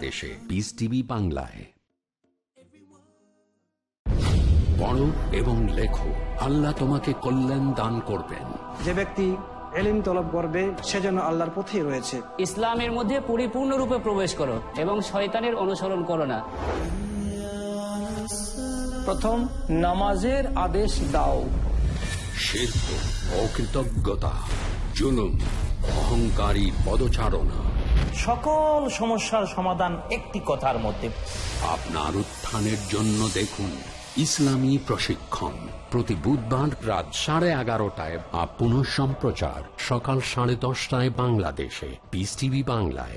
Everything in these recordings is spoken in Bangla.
দেশে পিস টিভি বাংলায়। পড়ো এবং লেখো আল্লাহ তোমাকে কল্যাণ দান করবেন। যে ব্যক্তি এলিম তলব করবে সেজন্য আল্লাহর পথেই রয়েছে। ইসলামের মধ্যে পরিপূর্ণরূপে প্রবেশ করো এবং শয়তানের অনুসরণ করো না। প্রথম নামাজের আদেশ দাও। শিল্প অকৃতজ্ঞতা জুলুম অহংকারী পদচারণা। সকল সমস্যার সমাধান একটি কথার মধ্যে। আপনার উত্থানের জন্য দেখুন ইসলামী প্রশিক্ষণ। প্রতি বুধবার রাত সাড়ে এগারোটায় বা পুনঃ সম্প্রচার সকাল সাড়ে দশটায় বাংলাদেশে। পিস টিভি বাংলায়।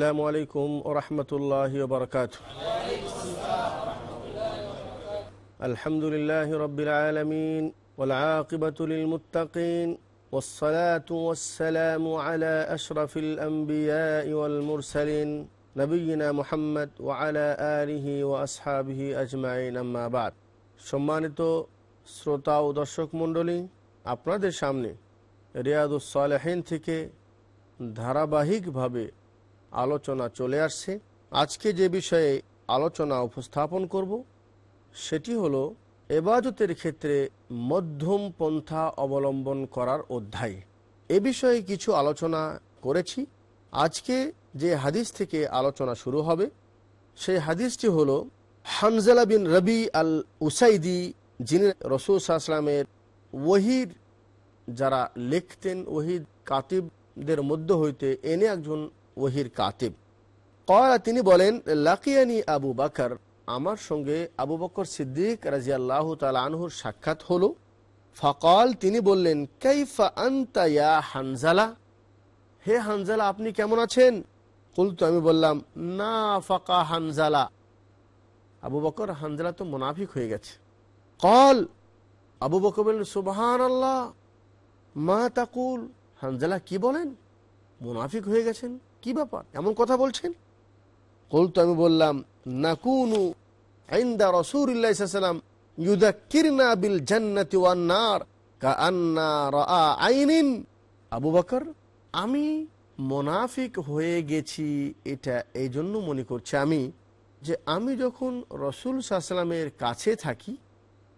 السلام عليكم ورحمة الله وبركاته الحمد لله رب العالمين والعاقبة للمتقين والصلاة والسلام على أشرف الأنبياء والمرسلين نبينا محمد وعلى آله وأصحابه أجمعين أما بعد সম্মানিত শ্রোতা ও দর্শক মণ্ডলী আপনাদের সামনে রিয়াদুস সালেহিন থেকে ধারাবাহিকভাবে আলোচনা চলে আসছে। আজকে যে বিষয়ে আলোচনা উপস্থাপন করব, সেটি হলো এবাজতের ক্ষেত্রে মধ্যম পন্থা অবলম্বন করার অধ্যায়। এ বিষয়ে কিছু আলোচনা করেছি। আজকে যে হাদিস থেকে আলোচনা শুরু হবে, সেই হাদিসটি হল হামজালা বিন রবি আল উসাইদি যিনি রসুল সাহসালামের ওহির যারা লিখতেন ওহিদ কাতিবদের মধ্য হইতে এনে একজন ওহির কাতিব। কয়া তিনি বলেন, লাকিয়ানি আবু বাকর, আমার সঙ্গে আবু বকর সিদ্দিক রাজিয়াল্লাহ তাল আনহুর সাক্ষাৎ হলো। ফকল তিনি বললেন, কাইফা আন্তা হানজালা? হে হানজালা, আপনি কেমন আছেন? কুলতু, আমি বললাম, না ফাকা হানজালা। আবু বকর, হানজালা তো মোনাফিক হয়ে গেছে। কল? আবু বকর বললেন সুবাহান আল্লাহ মা তাকুল? হানজালা কি বলেন? মুনাফিক হয়ে গেছেন। কি ব্যাপার? এমন কথা বলছেন? কলতো আমি বললাম, নাকুনু আইন্দা রসুরাম ইউদাক্কিরনা বিল জান্নাতি ওয়ান্নার আবু বকর, আমি মোনাফিক হয়ে গেছি, এটা এই জন্য মনে করছি আমি যে আমি যখন রসুল সাহসালামের কাছে থাকি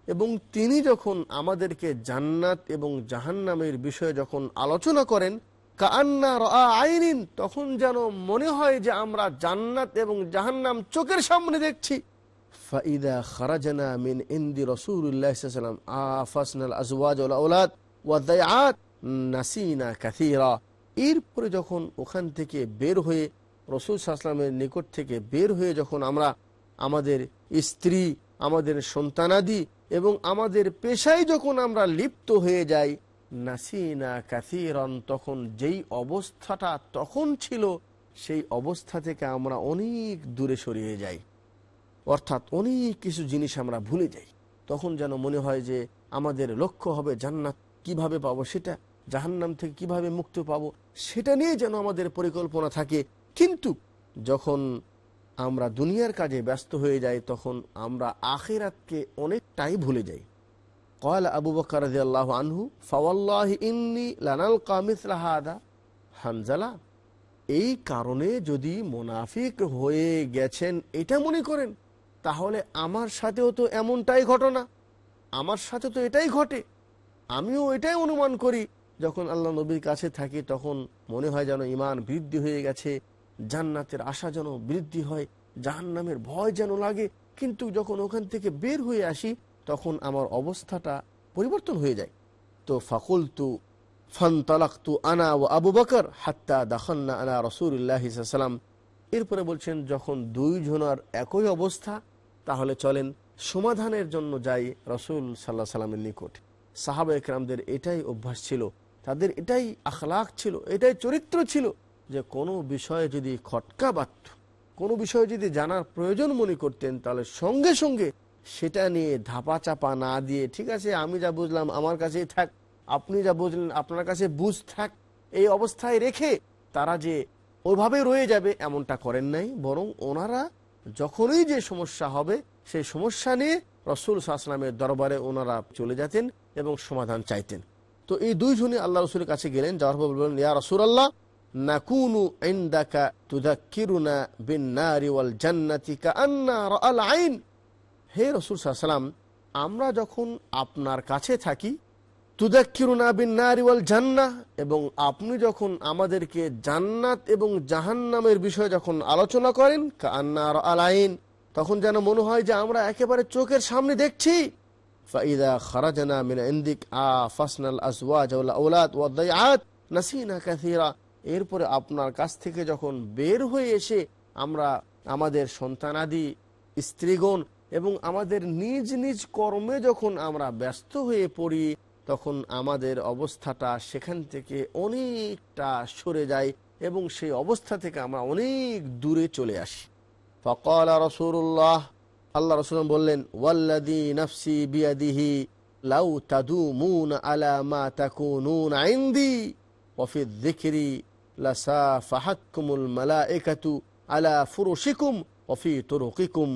এবং তিনি যখন আমাদেরকে জান্নাত এবং জাহান্নামের বিষয়ে যখন আলোচনা করেন কান্না তখন যেন মনে হয় যে আমরা জান্নাত এবং জাহান্নাম চোখের সামনে দেখছি। খারাজানা মিন ইন্দি আজওয়াজ এরপরে যখন ওখান থেকে বের হয়ে রসুল সাহসালামের নিকট থেকে বের হয়ে যখন আমরা আমাদের স্ত্রী, আমাদের সন্তানাদি এবং আমাদের পেশায় যখন আমরা লিপ্ত হয়ে যাই নাসিনা কাসিরন, তখন যেই অবস্থাটা তখন ছিল, সেই অবস্থা থেকে আমরা অনেক দূরে সরিয়ে যাই। অর্থাৎ অনেক কিছু জিনিস আমরা ভুলে যাই। তখন যেন মনে হয় যে আমাদের লক্ষ্য হবে জান্নাত কীভাবে পাবো সেটা, জাহান্নাম থেকে কীভাবে মুক্ত পাবো সেটা নিয়ে যেন আমাদের পরিকল্পনা থাকে। কিন্তু যখন আমরা দুনিয়ার কাজে ব্যস্ত হয়ে যাই, তখন আমরা আখেরাতকে অনেকটাই ভুলে যাই। قال أبو بكر رضي الله عنه فوالله إني لنلقى مثل هذا হানজালা এই কারণে যদি মোনাফিক হয়ে গেছেন এটা মনে করেন তাহলে আমার সাথেও তো এমনটাই ঘটনা আমার সাথে তো এটাই ঘটে আমিও এটাই অনুমান করি যখন আল্লাহ নবীর কাছে থাকি তখন মনে হয় যেন ইমান বৃদ্ধি হয়ে গেছে জান্নাতের আশা যেন বৃদ্ধি হয় জাহান্নামের ভয় যেন লাগে কিন্তু যখন ওখান থেকে বের হয়ে আসি তখন আমার অবস্থাটা পরিবর্তন হয়ে যায়। তো ফাকুল তু ফান্তালাক্তু আনা ও আবু বকর হাত্তা দাখান্না আনা রসুল্লাহ সাল্লাম এরপরে বলছেন, যখন দুই জনার একই অবস্থা, তাহলে চলেন সমাধানের জন্য যাই রসুল সাল্লাহ সাল্লামের নিকট। সাহাবা একরামদের এটাই অভ্যাস ছিল। তাদের এটাই আখলাক ছিল, এটাই চরিত্র ছিল যে কোনো বিষয়ে যদি খটকা বাধ্য কোনো বিষয়ে যদি জানার প্রয়োজন মনে করতেন, তাহলে সঙ্গে সঙ্গে সেটা নিয়ে ধাপা চাপা না দিয়ে, ঠিক আছে, আমি যা বুঝলাম আমার কাছেই থাক, আপনি যা বুঝলেন আপনার কাছে বুঝ থাক, এই অবস্থায় রেখে তারা যে ওইভাবে রয়ে যাবে এমনটা করেন নাই, বরং ওনারা যখনই যে সমস্যা হবে, সেই সমস্যা নিয়ে রসুল সাহসালামের দরবারে ওনারা চলে যেতেন এবং সমাধান চাইতেন। তো এই দুইজনই আল্লাহ রসুলের কাছে গেলেন, যাওয়ার পর বললেন, ইয়া রসুল আল্লাহ জান্নাতি কাআন্না রাআল আইন হে রসুল সাল্লাম আমরা যখন আপনার কাছে থাকি, তুদাক্কিরুনা বিন নারি ওয়াল জান্নাহ এবং আপনি যখন আমাদেরকে জান্নাত এবং জাহান্নামের বিষয়ে যখন আলোচনা করেন, কাআন্না রাআল আইন, তখন যেন মনে হয় যে আমরা একেবারে চোখের সামনে দেখছি। ফাইদা খারাজানা মিন ইন্দিক আ ফাসনাল আজওয়াজ ওয়াল আওলাদ ওয়াদ দাইআত, নাসিনা কাসীরা। এরপরে আপনার কাছ থেকে যখন বের হয়ে এসে আমরা আমাদের সন্তানাদি, স্ত্রীগণ এবং আমাদের নিজ নিজ কর্মে যখন আমরা ব্যস্ত হয়ে পড়ি, তখন আমাদের অবস্থাটা সেখান থেকে অনেকটা সরে যায় এবং সেই অবস্থা থেকে আমরা অনেক দূরে চলে আসি। ফকল রসুল্লাহ আল্লাহ রসুল বললেন ওয়াল্লাদি নফসি বিয়াদিহি লাউ তাদু মুন আলা মা তাকুনুন আইন্দি ওফিদ দেখি লাসা ফাহাকুমুল মালা একাতু আলা ফুরুশিকুম ওফি তরুকিকুম।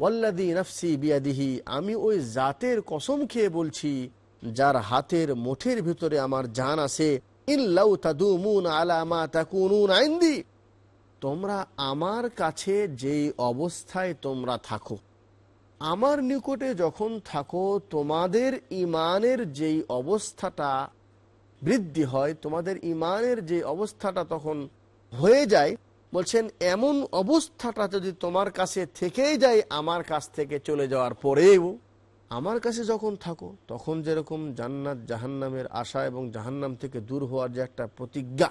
ওয়াল্লাদি নফসি বিয়াদিহি, আমি ওই জাতের কসম খেয়ে বলছি, যার হাতের মুঠের ভিতরে আমার জান আছে। আলামা তোমরা আমার কাছে যেই অবস্থায় তোমরা থাকো, আমার নিকটে যখন থাকো, তোমাদের ইমানের যেই অবস্থাটা বৃদ্ধি হয়, তোমাদের ইমানের যে অবস্থাটা তখন হয়ে যায় বলছেন, এমন অবস্থাটা যদি তোমার কাছে থেকেই যায়, আমার কাছ থেকে চলে যাওয়ার পরেও আমার কাছে যখন থাকো, তখন যেরকম জান্নাত জাহান্নামের আশা এবং জাহান্নাম থেকে দূর হওয়ার যে একটা প্রতিজ্ঞা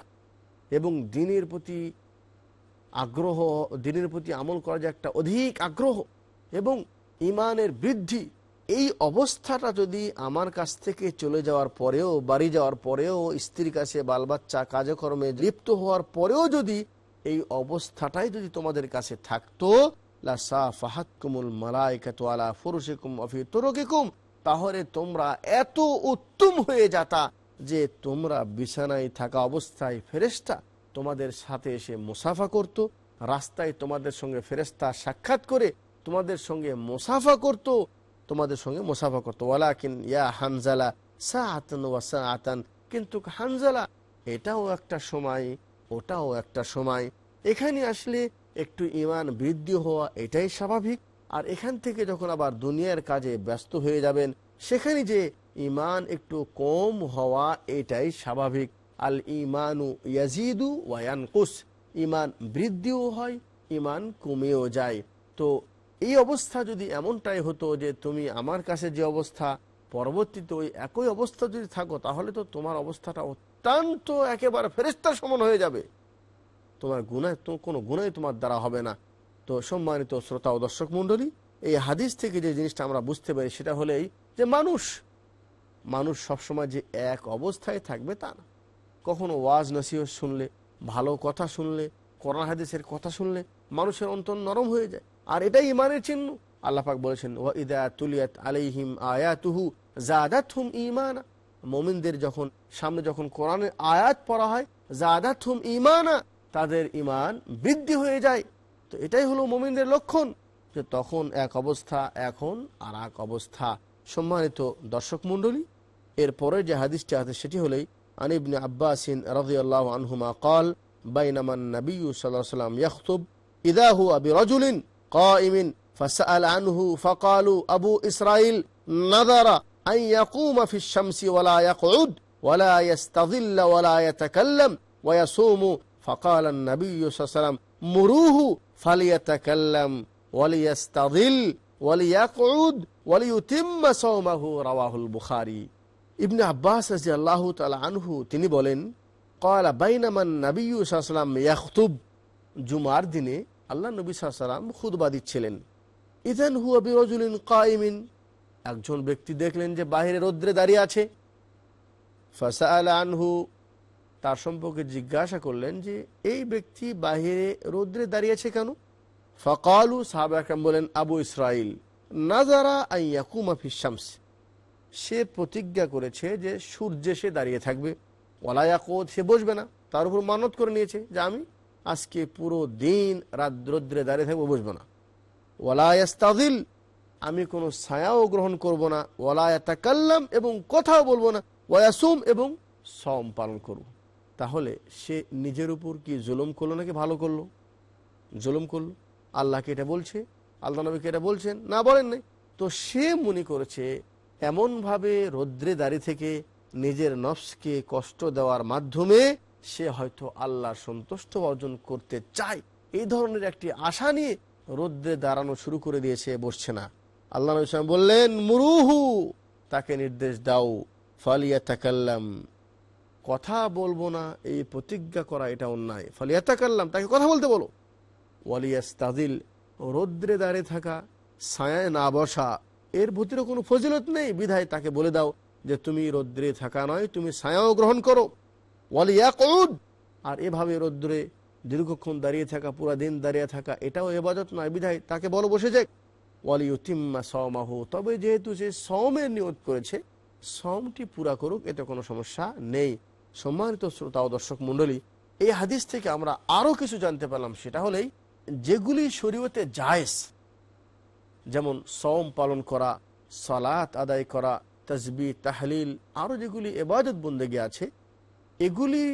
এবং দিনের প্রতি আগ্রহ, দিনের প্রতি আমল করার যে একটা অধিক আগ্রহ এবং ইমানের বৃদ্ধি, এই অবস্থাটা যদি আমার কাছ থেকে চলে যাওয়ার পরেও, বাড়ি যাওয়ার পরেও, স্ত্রীর কাছে বাল বাচ্চা কাজকর্মে লিপ্ত হওয়ার পরেও যদি এই অবস্থাটাই যদি তোমাদের কাছে থাকতো তাহলে তোমরা এত উত্তম হয়ে যাতা যে তোমরা বিছানায় থাকা অবস্থায় ফেরেস্তা তোমাদের সাথে এসে মুসাফা করত, রাস্তায় তোমাদের সঙ্গে ফেরেস্তা সাক্ষাৎ করে তোমাদের সঙ্গে মুসাফা করত, তোমাদের সঙ্গে মুসাফা করতো। ওয়ালাকিন ইয়া হানজালা সা আতান ওয়া সা আতান কিন্তু হানজালা, এটাও একটা সময় ওটাও একটা সময়। এখানে আসলে একটু ইমান বৃদ্ধি হওয়া এটাই স্বাভাবিক। আর এখান থেকে যখন আবার দুনিয়ার কাজে ব্যস্ত হয়ে যাবেন, সেখানে যে ইমান একটু কম হওয়া এটাই স্বাভাবিক। আল ইমানু ইয়াজিদু ওয়ানকুস ইমান বৃদ্ধিও হয় ইমান কমেও যায়। তো এই অবস্থা যদি এমনটাই হতো যে তুমি আমার কাছে যে অবস্থা, পরবর্তীতে ওই একই অবস্থা যদি থাকো, তাহলে তো তোমার অবস্থাটা অত্যন্ত একেবারে ফেরিস্তার সমান হয়ে যাবে। তোমার গুণায় তো কোনো গুণাই তোমার দ্বারা হবে না। তো সম্মানিত শ্রোতা ও দর্শক মণ্ডলী, এই হাদিস থেকে যে জিনিসটা আমরা বুঝতে পারি সেটা হলেই যে মানুষ মানুষ সবসময় যে এক অবস্থায় থাকবে তা না। কখনো ওয়াজ নসিহ শুনলে, ভালো কথা শুনলে, কোরআন হাদিসের কথা শুনলে মানুষের অন্তর নরম হয়ে যায়। আর এটাই ইমানের চিহ্ন। আল্লাপাক বলেছেন, ওয়া ইদা তুলিয়াত আলাইহিম আয়াতুহু জাদাত হুম ইমানা মোমিনদের যখন সামনে যখন কোরআনের আয়াত পড়া হয় জাদাত হুম ইমানা তাদের ইমান বৃদ্ধি হয়ে যায় তো এটাই হলো মোমিনদের লক্ষণ যে তখন এক অবস্থা এখন আর এক অবস্থা সম্মানিত দর্শক মণ্ডলী এরপরে যে হাদিসটি আছে সেটি হলেই আনিবনে আব্বাসিন রাজিয়াল্লাহ আনহুমা কল বাইনামান নবী সাল্লাহ সাল্লাম ইয়াখতুব ইদা হুয়া বিরজুলিন قائم فسأل عنه فقالوا أبو إسرائيل نظر أن يقوم في الشمس ولا يقعد ولا يستظل ولا يتكلم ويصوم فقال النبي صلى الله عليه وسلم مروه فليتكلم وليستظل وليقعد وليتم صومه رواه البخاري ইবনে আব্বাস রাজি আল্লাহ তালা আনহু তিনি বলেন কয়লা বাইনামান নবী সাল্লাম ইয়াকুব জুমার দিনে আল্লাহ নবী সাল্লাম খুদবা দিচ্ছিলেন ইদান হু আবি রজুলিন কাইমিন একজন ব্যক্তি দেখলেন যে বাহিরে রৌদ্রে দাঁড়িয়ে আছে। ফাসা আল আনহু তার সম্পর্কে জিজ্ঞাসা করলেন যে, এই ব্যক্তি বাহিরে রৌদ্রে দাঁড়িয়েছে কেন? ফকালু সাহাব আকরাম বলেন, আবু ইসরাইল নাজারা আইয়াকুমা ফিসামস সে প্রতিজ্ঞা করেছে যে সূর্যে সে দাঁড়িয়ে থাকবে। ওলায়াকোদ সে বসবে না। তার উপর মানত করে নিয়েছে যে, আমি আজকে পুরো দিন রাত রৌদ্রে দাঁড়িয়ে থাকব, বসবো না। ওলায়াস্তাদিল আমি কোনো ছায়াও গ্রহণ করব না। ওলায়াতাকাল্লাম এবং কথাও বলব না। ওয়াসুম এবং সম পালন করব। তাহলে সে নিজের উপর কি জুলুম করল নাকি ভালো করল? জুলুম করল। আল্লাহকে এটা বলছে? আল্লাহ নবীকে এটা বলছেন? না বলেন নাই। তো সে মনে করেছে, এমনভাবে রৌদ্রে দাঁড়িয়ে থেকে নিজের নফসকে কষ্ট দেওয়ার মাধ্যমে সে হয়তো আল্লাহর সন্তুষ্ট অর্জন করতে চায়। এই ধরনের একটি আশা নিয়ে রৌদ্রে দাঁড়ানো শুরু করে দিয়েছে, বসছে না। আল্লাহ নবী বললেন, মুরুহু। তাকে নির্দেশ দাও। ফালিয়া তাকাল্লাম কথা বলব না, এই প্রতিজ্ঞা করা এটা অন্যায়। ফালিয়া তাকাল্লাম তাকে কথা বলতে বলো। ওয়ালিয়াস্তাদিল রৌদ্রে দাঁড়িয়ে থাকা। ছায়ায় না বসা। এর ভিতরে কোনো ফজিলত নেই। বিধায় তাকে বলে দাও যে, তুমি রৌদ্রে থাকা নয়, তুমি ছায়াও গ্রহণ করো। ওয়ালিয়াকুদ। আর এভাবে রৌদ্রে দীর্ঘক্ষণ দাঁড়িয়ে থাকা, পুরা দিন দাঁড়িয়ে থাকা, এটাও এবাদত নয়। বিধায় তাকে বলো, বসে যাক। ওয়ালি উতিম্মা সমাহ তবে যেহেতু সে সমের নিয়ত করেছে সমটি পুরা করুক, এতে কোনো সমস্যা নেই। সম্মানিত শ্রোতা ও দর্শক মণ্ডলী, এই হাদিস থেকে আমরা আরও কিছু জানতে পারলাম। সেটা হলেই যেগুলি শরীয়তে জায়েজ, যেমন সম পালন করা, সালাত আদায় করা তসবি তাহলিল, আরও যেগুলি এবাদত বন্দেগে আছে, এগুলি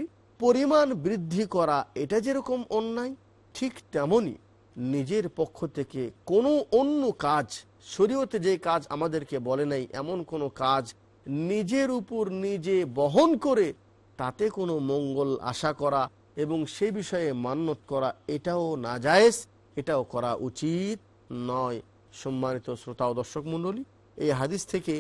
পরিমাণ বৃদ্ধি করা, এটা যেরকম অন্যায়, ঠিক তেমনই। নিজের পক্ষ থেকে কোনো অন্য কাজ, শরীয়তে যে কাজ আমাদেরকে বলে নাই, এমন কোনো কাজ নিজের উপর নিজে বহন করে তাতে কোনো মঙ্গল আশা করা এবং সে বিষয়ে মান্যত করা এটাও না জায়েজ এটাও করা উচিত নয়। সম্মানিত শ্রোতা ও দর্শক মণ্ডলী, এই হাদিস থেকে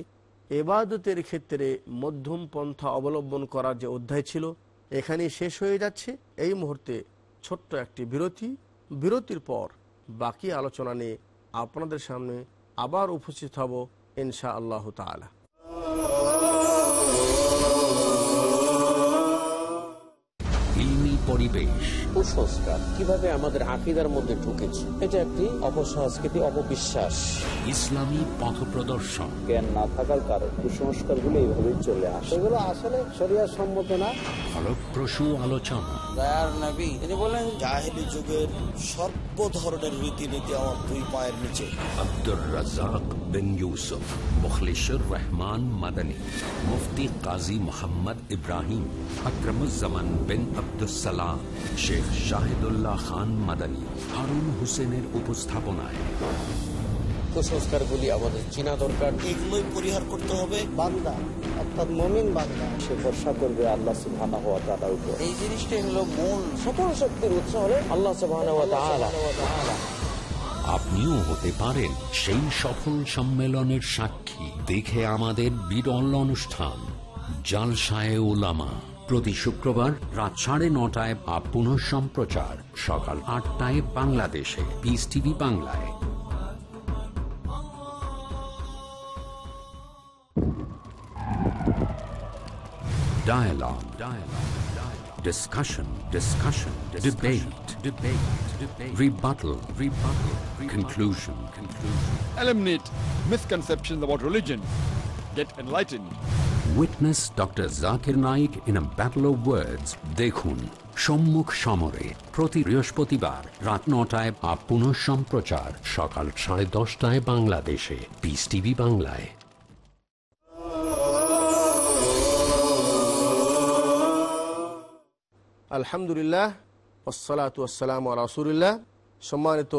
এবাদতের ক্ষেত্রে মধ্যম পন্থা অবলম্বন করার যে অধ্যায় ছিল, এখানেই শেষ হয়ে যাচ্ছে। এই মুহূর্তে ছোট্ট একটি বিরতি। বিরতির পর বাকি আলোচনা নিয়ে আপনাদের সামনে আবার উপস্থিত হব ইনশা আল্লাহ তালা পরিবেশ। কুসংস্কার কীভাবে আমাদের আকিদার মধ্যে ঢুকেছে এটা একটি অপসংস্কৃতি অপবিশ্বাস। ইসলামী পথ প্রদর্শন। জ্ঞান না থাকার কারণ কুসংস্কারগুলো এইভাবেই চলে আসে। এগুলো আসলে শরিয়ার সম্মত না। ফলপ্রসূ আলোচনা। নবী তিনি বলেন জাহেলি যুগের সর্ব ধরনের রীতিনীতি আমার দুই পায়ের নিচে। আব্দুর রাজাক বিন ইউসুফ মুখলিসুর রহমান মাদানী মুফতি কাজী মোহাম্মদ ইব্রাহিম আকরমুজ্জামান বিন আব্দুসালাম শেখ শাহিদুল্লাহ খান মাদানী হারুন হোসেনের উপস্থাপনায়। কুসংস্কারগুলি আমাদের চিনা দরকার। এগুলোই পরিহার করতে হবে। বান্দা অর্থাৎ মমিন বান্দা সে ভরসা করবে আল্লাহ সুবহানাহু ওয়া তাআলার উপর। এই জিনিসটাই হলো মূল। সকল শক্তির উৎস হলো আল্লাহ সুবহানাহু ওয়া তাআলা। আপনিও হতে পারেন সেই সফল সম্মেলনের সাক্ষী। দেখে আমাদের বিরল অনুষ্ঠান জালসায় ওলামা প্রতি শুক্রবার রাত সাড়ে নটায় বা পুনঃ সম্প্রচার সকাল আটটায় বাংলাদেশে পিস টিভি বাংলায় Dialogue. Dialogue. Dialogue. Discussion. Discussion. Debate. Debate. Debate. Rebuttal. Rebuttal. Conclusion. Conclusion. Eliminate misconceptions about religion. Get enlightened. Witness Dr. Zakir Naik in a battle of words. দেখুন সম্মুখ সমরে প্রতি বৃহস্পতিবার রাত নটায় বা পুনঃ সম্প্রচার সকাল সাড়ে দশটায় বাংলাদেশে পিস টিভি বাংলায় আলহামদুলিল্লাহ ওসালাত ওসালাম রাসুলিল্লাহ সম্মানিত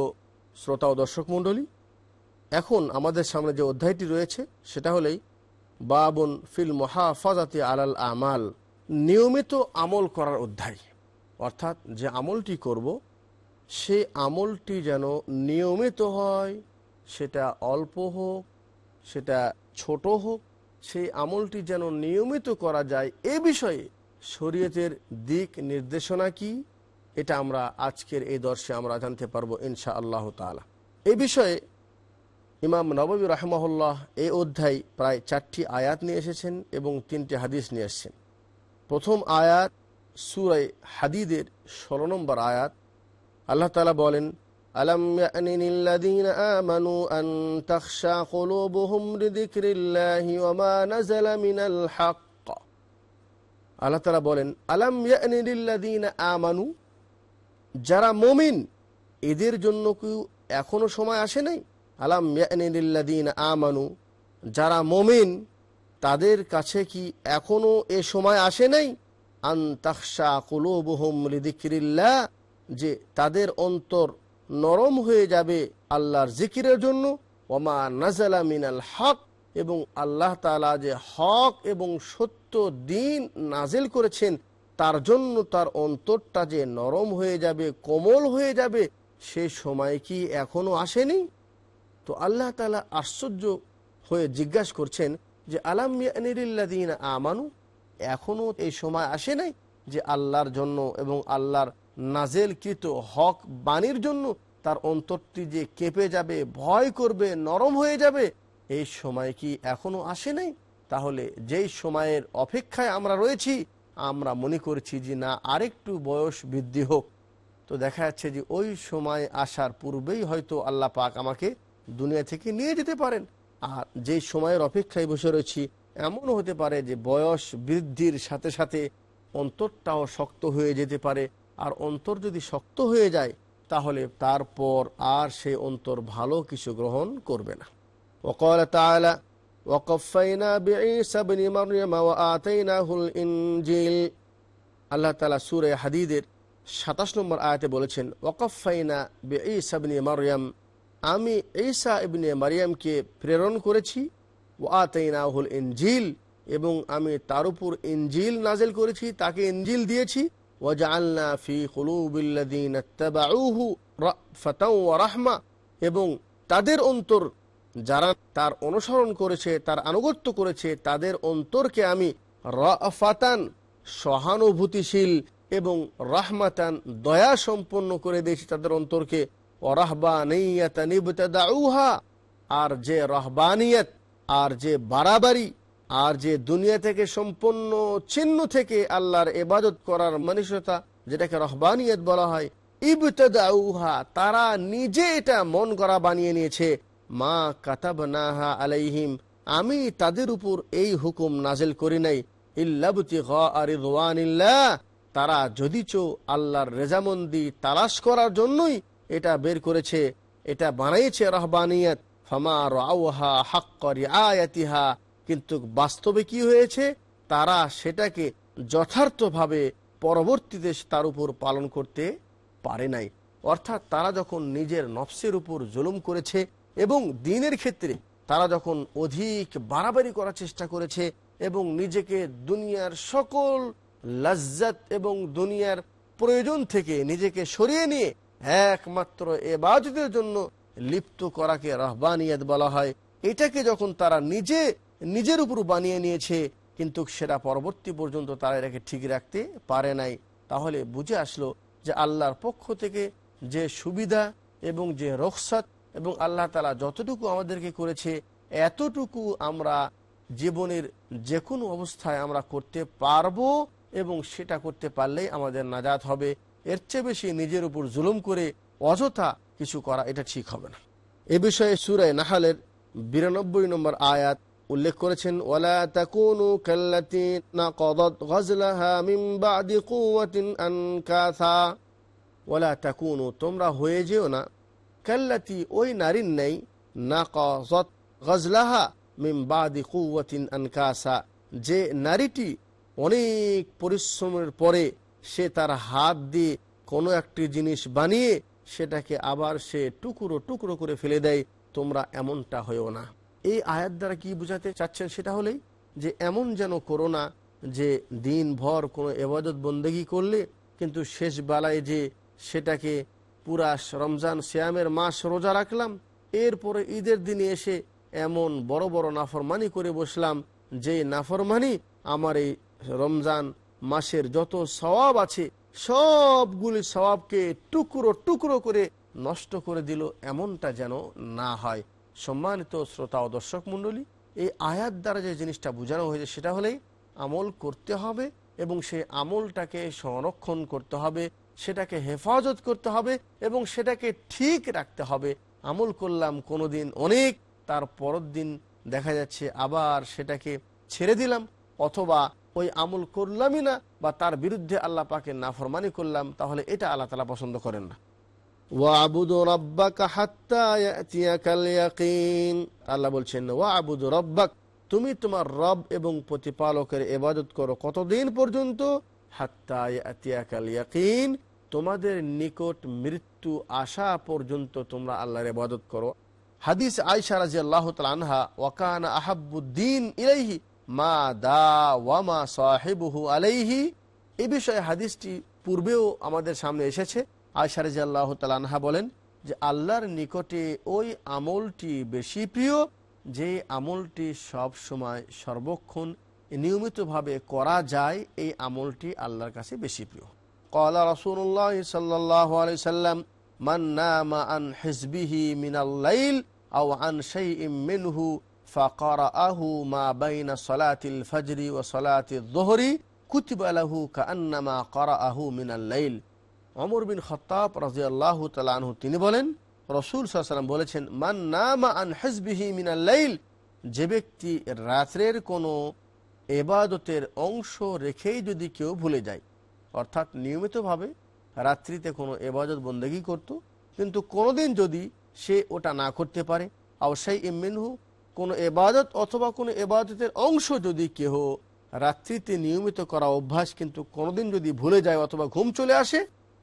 শ্রোতা ও দর্শক মণ্ডলী এখন আমাদের সামনে যে অধ্যায়টি রয়েছে সেটা হলেই বাবন ফিল মহাফাজাতি আলাল আমাল। নিয়মিত আমল করার অধ্যায়। অর্থাৎ যে আমলটি করব, সে আমলটি যেন নিয়মিত হয়, সেটা অল্প হোক, সেটা ছোট হোক, সেই আমলটি যেন নিয়মিত করা যায়, এ বিষয়ে শরীয়তের দিক নির্দেশনা কি? এটা আমরা আজকের এই দর্শে আমরা জানতে পারব ইনশা আল্লাহ তালা এ বিষয়ে ইমাম নবী রাহমাহুল্লাহ এই অধ্যায় প্রায় চারটি আয়াত নিয়ে এসেছেন এবং তিনটি হাদিস নিয়ে এসেছেন প্রথম আয়াত সুরাই হাদিদের ষোলো নম্বর আয়াত আল্লাহ তালা বলেন ألم يأن للذين آمنوا أن تخشى قلوبهم لذكر الله وما نزل من الحق আল্লাহ তালা বলেন আলাম ইয়ানি লিল্লাযীনা আমানু যারা মমিন এদের জন্য কি এখনো সময় আসে নাই আলাম ইয়ানি লিল্লাযীনা আমানু, যারা মমিন, তাদের কাছে কি এখনও এ সময় আসে নাই? আন লিযিকরিল্লাহ, যে তাদের অন্তর নরম হয়ে যাবে আল্লাহর জিকিরের জন্য। ওমা নাজালা মিনাল হক, এবং আল্লাহ তালা যে হক এবং সত্য দিন নাজিল করেছেন, তার জন্য তার অন্তরটা যে নরম হয়ে যাবে, কোমল হয়ে যাবে, সে সময় কি এখনও আসেনি? তো আল্লাহ তালা আশ্চর্য হয়ে জিজ্ঞাসা করছেন যে, আলাম ইয়ানিরিল্লাদিন আমানু? এখনও এই সময় আসে নাই যে আল্লাহর জন্য এবং আল্লাহর নাজেলকৃত হক বাণীর জন্য তার অন্তরটি যে কেঁপে যাবে, ভয় করবে, নরম হয়ে যাবে, এই সময় কি এখনও আসে নাই? তাহলে যেই সময়ের অপেক্ষায় আমরা রয়েছি, আমরা মনে করছি যে, না, আরেকটু বয়স বৃদ্ধি হোক। তো দেখা যাচ্ছে যে, ওই সময় আসার পূর্বেই হয়তো আল্লাহ পাক আমাকে দুনিয়া থেকে নিয়ে যেতে পারেন আর যেই সময়ের অপেক্ষায় বসে রয়েছি এমনও হতে পারে যে বয়স বৃদ্ধির সাথে সাথে অন্তরটাও শক্ত হয়ে যেতে পারে আর অন্তর যদি শক্ত হয়ে যায় তাহলে তারপর আর সেই অন্তর ভালো কিছু গ্রহণ করবে না وقال تعالى وقفينا بعيسى بن مريم وآتيناه الإنجيل আল্লাহ তালা সুরে হাদিদের সাতাশ নম্বর আয়াতে বলেছেন ওকফাইনা বে ইসাবনে মারিয়াম আমি ঈসা ইবনে মারিয়ামকে প্রেরণ করেছি ও আতাইনাহুল ইনজিল, এবং আমি তার উপর ইনজিল নাজেল করেছি, তাকে ইনজিল দিয়েছি। ফি রাহমা, এবং তাদের অন্তর যারা তার অনুসরণ করেছে, তার আনুগত্য করেছে, তাদের অন্তরকে আমি রাফাতান সহানুভূতিশীল এবং রাহমাতান দয়া সম্পন্ন করে দিয়েছি, তাদের অন্তরকে অরাহবানিয়াতানিবতাদাউহা আর যে রহবানিয়ত, আর যে বাড়াবাড়ি, আর যে দুনিয়া থেকে সম্পূর্ণ চিহ্ন থেকে আল্লাহর এবাদত করার মানসিকতা, যেটাকে রহবানিয়ত বলা হয়, ইবতাদাউহা, তারা নিজে এটা মন করা বানিয়ে নিয়েছে। মা কাতাবনাহা আলাইহিম, আমি তাদের উপর এই হুকুম নাজেল করি নাই। ইল্লাবতি রিদওয়ানিল্লাহ, তারা যদিচ আল্লাহর রেজামন্দি তালাশ করার জন্যই এটা বের করেছে, এটা বানাইছে রহবানিয়ত। ফামা রাউহা হাক্করি আয়াতিহা কিন্তু বাস্তবে কি হয়েছে? তারা সেটাকে যথার্থভাবে পরবর্তীতে তার উপর পালন করতে পারে নাই। অর্থাৎ তারা যখন নিজের নফসের উপর জুলুম করেছে এবং দিনের ক্ষেত্রে তারা যখন অধিক বাড়াবাড়ি করার চেষ্টা করেছে এবং নিজেকে দুনিয়ার সকল লজ্জাত এবং দুনিয়ার প্রয়োজন থেকে নিজেকে সরিয়ে নিয়ে একমাত্র এবাজতের জন্য লিপ্ত করাকে রহবানিয়াত বলা হয়। এটাকে যখন তারা নিজে, নিজের উপর বানিয়ে নিয়েছে, কিন্তু সেটা পরবর্তী পর্যন্ত তারা এটাকে ঠিক রাখতে পারে নাই। তাহলে বুঝে আসলো যে আল্লাহর পক্ষ থেকে যে সুবিধা এবং যে রকসাত এবং আল্লাহ তালা যতটুকু আমাদেরকে করেছে, এতটুকু আমরা জীবনের যে কোনো অবস্থায় আমরা করতে পারব এবং সেটা করতে পারলেই আমাদের নাজাত হবে। এর চেয়ে বেশি নিজের উপর জুলুম করে অযথা কিছু করা এটা ঠিক হবে না। এ বিষয়ে সুরায় নাহালের বিরানব্বই নম্বর আয়াত উল্লেখ করেছেন কাল্লাতি নাকাদাত গজলাহা আনকাসা। তোমরা হয়ে যেও না। কাল্লাতি, ওই নারীর নেই, নাকাজাত গজলাহা আনকাসা। যে নারীটি অনেক পরিশ্রমের পরে সে তার হাত দিয়ে কোনো একটি জিনিস বানিয়ে সেটাকে আবার সে টুকরো টুকরো করে ফেলে দেয়, তোমরা এমনটা হয়েও না। এই আয়াত দ্বারা কি বুঝাতে চাচ্ছেন সেটা হলেই যে এমন যেন করো না যে দিন ভর কোনো এবাদত বন্দেগি করলে কিন্তু শেষ বেলায় যে সেটাকে পুরা রমজান শ্যামের মাস রোজা রাখলাম, এরপরে ঈদের দিনে এসে এমন বড় বড় নাফরমানি করে বসলাম যে নাফরমানি আমার এই রমজান মাসের যত সওয়াব আছে, সবগুলি সওয়াবকে টুকরো টুকরো করে নষ্ট করে দিল, এমনটা যেন না হয়। সম্মানিত শ্রোতা ও দর্শক মণ্ডলী, এই আয়াত দ্বারা যে জিনিসটা বোঝানো হয়েছে সেটা হলেই আমল করতে হবে এবং সেই আমলটাকে সংরক্ষণ করতে হবে, সেটাকে হেফাজত করতে হবে এবং সেটাকে ঠিক রাখতে হবে। আমল করলাম কোনো দিন অনেক, তার পরের দিন দেখা যাচ্ছে আবার সেটাকে ছেড়ে দিলাম, অথবা ওই আমল করলামই না বা তার বিরুদ্ধে আল্লাহ পাকে নাফরমানি করলাম, তাহলে এটা আল্লাহ তালা পছন্দ করেন না। ওয়াবুদু রব্বাকা আল্লাহ বলছেন, ওয়াবুদু রব্বাক, তুমি তোমার রব এবং প্রতিপালকের ইবাদত করো কতদিন পর্যন্ত? হাত্তা ইয়াতিয়াকাল ইয়াকিন, তোমাদের নিকট মৃত্যু আসা পর্যন্ত তোমরা আল্লাহর ইবাদত করো। হাদিস আয়সা রাদিয়াল্লাহু তাআলা আনহা ওয়াকান আহাব্বুদ্দিন ইলাইহি। মা দা ওয়ামা সাহেবহু আলাইহি এ বিষয়ে হাদিসটি পূর্বেও আমাদের সামনে এসেছে। আয়সারেজ আল্লাহ তালানহা বলেন যে, আল্লাহর নিকটে ওই আমলটি বেশি প্রিয়, যে আমলটি সব সময় সর্বক্ষণ নিয়মিতভাবে করা যায়, এই আমলটি আল্লাহর কাছে বেশি প্রিয়। কলা রসুল্লাহ সাল্লাহ আলি সাল্লাম মান্না মা আন হেসবিহি মিনাল্লাইল আও আন সেই ইম মিনহু ফাকরাআহু মা বাইনা সলাতিল ফজরি ও সলাতিল দোহরি কুতিবালাহু কান্নামা করাআহু মিনাল লাইল অমর বিন খত্তাব রাজিয়াল্লাহ তালাহু তিনি বলেন, রসুল সাল্লাম বলেছেন, মান নামা আন হজবিহি যে ব্যক্তি রাত্রের কোনো এবাদতের অংশ রেখেই যদি কেউ ভুলে যায়, অর্থাৎ নিয়মিতভাবে রাত্রিতে কোনো এবাদত বন্দেগী করত, কিন্তু কোনোদিন যদি সে ওটা না করতে পারে, আও সেই ইমিনহু কোনো এবাদত অথবা কোনো এবাদতের অংশ যদি কেহ রাত্রিতে নিয়মিত করা অভ্যাস কিন্তু কোনোদিন যদি ভুলে যায় অথবা ঘুম চলে আসে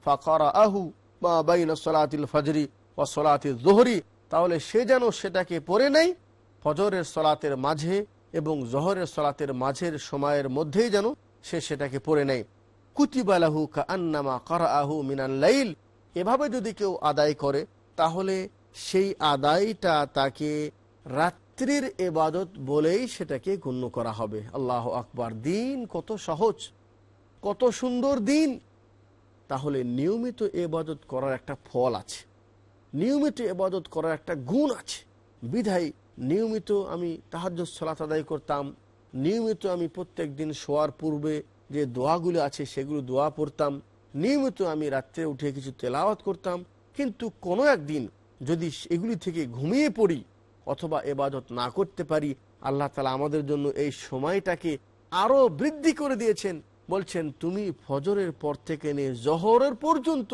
ফাকরা আহু বা বাইন সলাতিল ফজরি ও সলাতিল জোহরি, তাহলে সে যেন সেটাকে পড়ে নেয় ফজরের সলাতের মাঝে এবং জহরের সলাতের মাঝের সময়ের মধ্যেই যেন সে সেটাকে পড়ে নেয় কুতিবালাহু কা আন্নামা করা আহু মিনান মিনাল্লাইল এভাবে যদি কেউ আদায় করে, তাহলে সেই আদায়টা তাকে রাত্রির এবাদত বলেই সেটাকে গণ্য করা হবে। আল্লাহ আকবার। দিন কত সহজ, কত সুন্দর দিন। তাহলে নিয়মিত এবাদত করার একটা ফল আছে, নিয়মিত এবাদত করার একটা গুণ আছে। বিধায় নিয়মিত আমি তাহাজ সলাত আদায় করতাম, নিয়মিত আমি প্রত্যেক দিন শোয়ার পূর্বে যে দোয়াগুলো আছে সেগুলো দোয়া পড়তাম, নিয়মিত আমি রাত্রে উঠে কিছু তেলাওয়াত করতাম। কিন্তু কোনো একদিন যদি এগুলি থেকে ঘুমিয়ে পড়ি অথবা এবাদত না করতে পারি, আল্লাহ তালা আমাদের জন্য এই সময়টাকে আরও বৃদ্ধি করে দিয়েছেন। বলছেন, তুমি ফজরের পর থেকে নিয়ে জহরের পর্যন্ত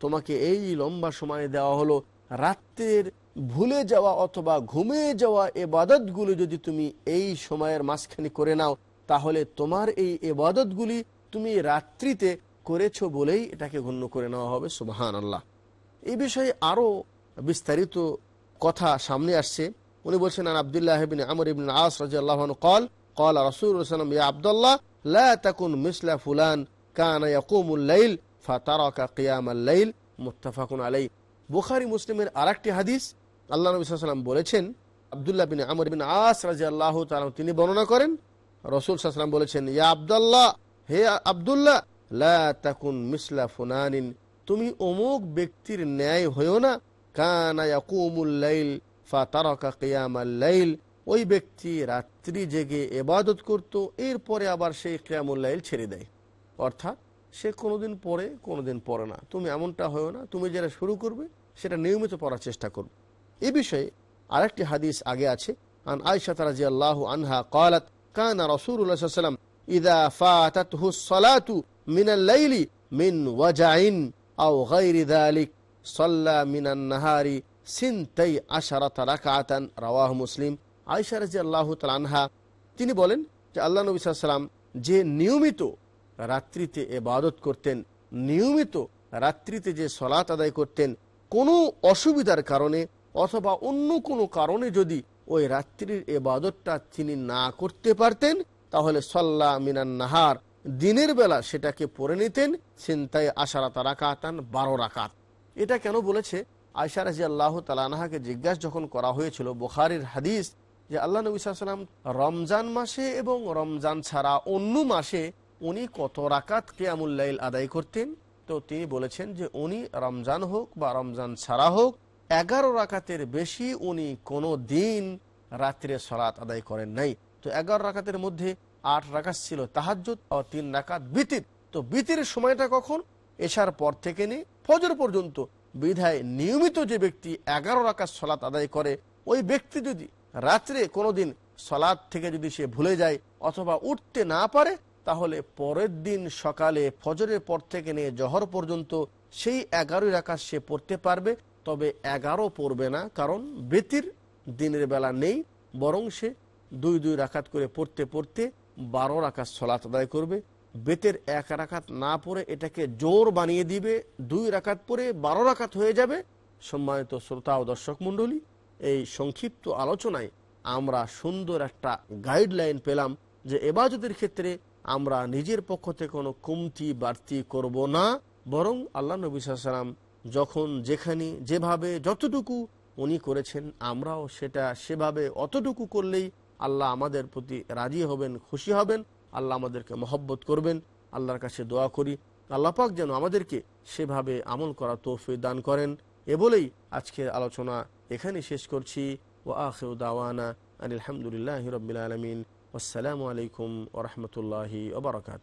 তোমাকে এই লম্বা সময় দেওয়া হলো। রাত্রের ভুলে যাওয়া অথবা ঘুমিয়ে যাওয়া এবাদতগুলো যদি তুমি এই সময়ের মাঝখানে করে নাও, তাহলে তোমার এই এবাদতগুলি তুমি রাত্রিতে করেছ বলেই এটাকে গণ্য করে নেওয়া হবে। সুবাহান আল্লাহ এই বিষয়ে আরও বিস্তারিত কথা সামনে আসছে। উনি বলছেন, আন আবদুল্লাহ বিন আমর ইবিন আস রাজিয়াল্লাহ কল কল রসুলাম ইয়া আবদুল্লাহ, লা তাকুন মিসলা ফুলান, কানা ইয়াকুমুল্লাইল ফাতারাকা কিয়ামাল্লাইল মুত্তাফাকুন আলাই বুখারি মুসলিমের আরেকটি হাদিস, আল্লাহ নবী সাল্লাম বলেছেন, আব্দুল্লাহ বিন আমর ইবিন আস রাজি আল্লাহ তালাম তিনি বর্ণনা করেন রসুল সাল্লাম বলেছেন, ইয়া আবদুল্লাহ, হে আবদুল্লাহ, লা তাকুন মিসলা ফুনানিন তুমি অমুক ব্যক্তির ন্যায় হয়েও না কানা ইয়াকুমুল লাইল ফা তারকা কেয়ামাল লাইল। ওই ব্যক্তি রাত্রি জেগে এবাদত করত, এরপরে আবার সেই কিয়ামুল লাইল ছেড়ে দেয়। অর্থাৎ সে কোনোদিন পরে কোনোদিন পরে না। তুমি এমনটা হয় না, তুমি যেটা শুরু করবে, সেটা নিয়মিত পড়ার চেষ্টা করবে। এ বিষয়ে আরেকটি হাদিস আগে আছে। আন আয়সাত রাজি আল্লাহু আনহা الله عليه وسلم اذا فاتته الصلاه من الليل মিন ওয়াজাইন او غير ذلك সল্লা মিনান নাহারি সিনতাই আশারাত রাকাতান রাওয়াহ মুসলিম। আয়সা রাজি আল্লাহ তিনি বলেন যে আল্লাহ নবী সাল্লাম যে নিয়মিত রাত্রিতে এবাদত করতেন, নিয়মিত রাত্রিতে যে সলাত আদায় করতেন, কোনো অসুবিধার কারণে অথবা অন্য কোনো কারণে যদি ওই রাত্রির এবাদতটা তিনি না করতে পারতেন, তাহলে সল্লা মিনান নাহার, দিনের বেলা সেটাকে পড়ে নিতেন চিন্তায় আশারাতা রাকাতান বারো রাকাত। এটা কেন বলেছে? আয়সা রাজি আল্লাহ তালানাহাকে জিজ্ঞাসা যখন করা হয়েছিল বুখারির হাদিস যে আল্লাহ নবী সাল্লাম রমজান মাসে এবং রমজান ছাড়া অন্য মাসে উনি কত রাকাত কেয়ামুল্লাইল আদায় করতেন? তো তিনি বলেছেন যে উনি রমজান হোক বা রমজান ছাড়া হোক, এগারো রাকাতের বেশি উনি কোনো দিন রাত্রে সলাৎ আদায় করেন নাই। তো এগারো রাকাতের মধ্যে আট রাকাত ছিল তাহাজ্জুদ ও তিন রাকাত বিতির। তো বিতির সময়টা কখন? এশার পর থেকে নিয়ে ফজর পর্যন্ত বিধায় নিয়মিত যে ব্যক্তি এগারো রাকাত সলাৎ আদায় করে, ওই ব্যক্তি যদি রাত্রে কোনোদিন সলাদ থেকে যদি সে ভুলে যায় অথবা উঠতে না পারে, তাহলে পরের দিন সকালে ফজরের পর থেকে নিয়ে জহর পর্যন্ত সেই এগারোই রাকাত সে পড়তে পারবে। তবে এগারো পড়বে না, কারণ বেতির দিনের বেলা নেই, বরং সে দুই দুই রাকাত করে পড়তে পড়তে বারো রাকাত সলাত আদায় করবে। বেতের এক রাকাত না পড়ে এটাকে জোর বানিয়ে দিবে, দুই রাকাত পরে বারো রাখাত হয়ে যাবে। সম্মানিত শ্রোতা ও দর্শক মণ্ডলী, এই সংক্ষিপ্ত আলোচনায় আমরা সুন্দর একটা গাইডলাইন পেলাম যে এবাজতের ক্ষেত্রে আমরা নিজের পক্ষ থেকে কোনো কমতি, বাড়তি করব না, বরং আল্লাহ নবী সাল্লাম যখন যেখানে, যেভাবে, যতটুকু উনি করেছেন, আমরাও সেটা সেভাবে, অতটুকু করলেই আল্লাহ আমাদের প্রতি রাজি হবেন, খুশি হবেন। আল্লাহ আমাদেরকে মহব্বত করবেন, আল্লাহর কাছে দোয়া করি। আল্লাপাক যেন আমাদেরকে সেভাবে আমল করা তৌফি দান করেন। এ বলেই আজকের আলোচনা এখানে শেষ করছি। ও আখির দাওয়ানা আলহামদুলিল্লাহ রবিল আলমিন। আসসালামু আলাইকুম ওরহমতুল্লাহি ওবরাকাত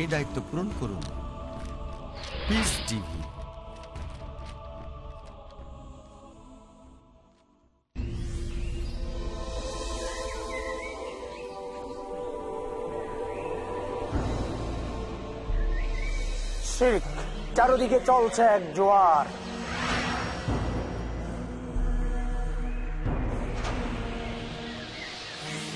এই দায়িত্ব পূরণ করুন। পিস চারদিকে চলছে এক জোয়ার।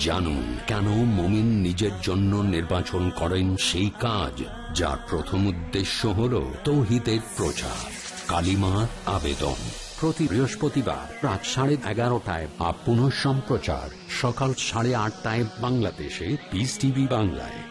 জানুন কেন মমিন নিজের জন্য নির্বাচন করেন সেই কাজ, যার প্রথম উদ্দেশ্য হল তৌহিদের প্রচার। কালিমার আবেদন। প্রতি বৃহস্পতিবার রাত সাড়ে এগারোটায় বা পুনঃ সম্প্রচার সকাল সাড়ে আটটায় বাংলাদেশে পিস টিভি বাংলায়।